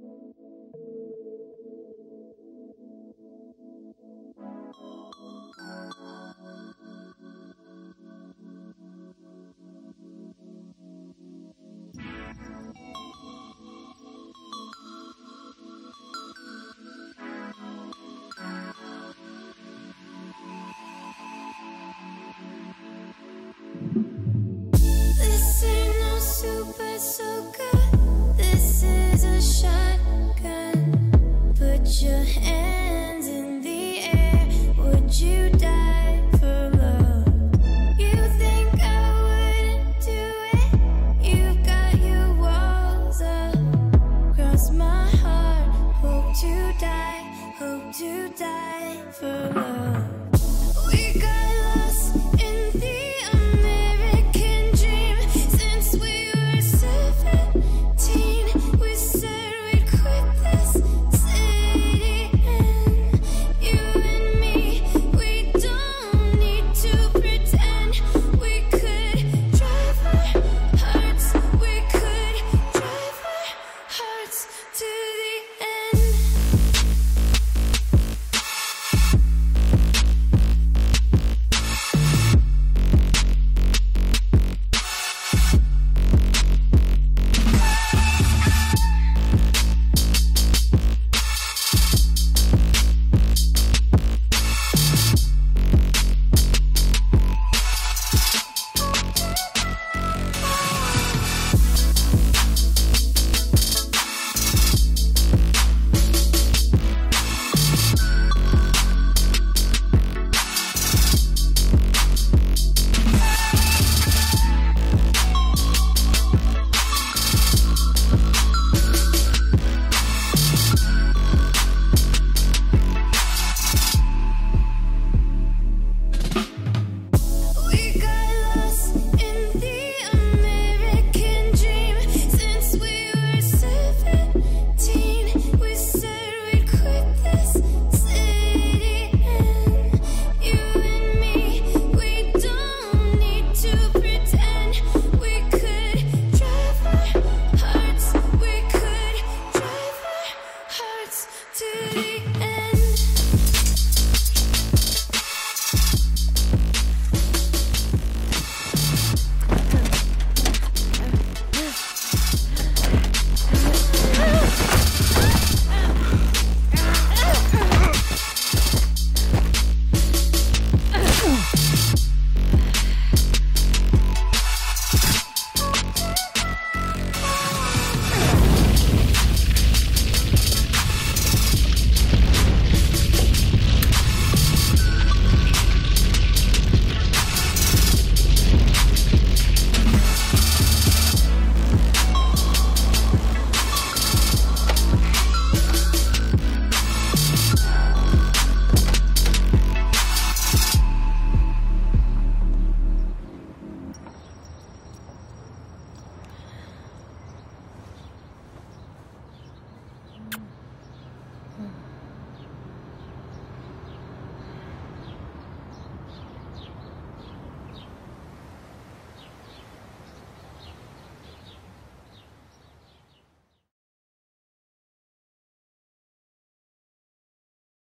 Thank you. hope to die for love.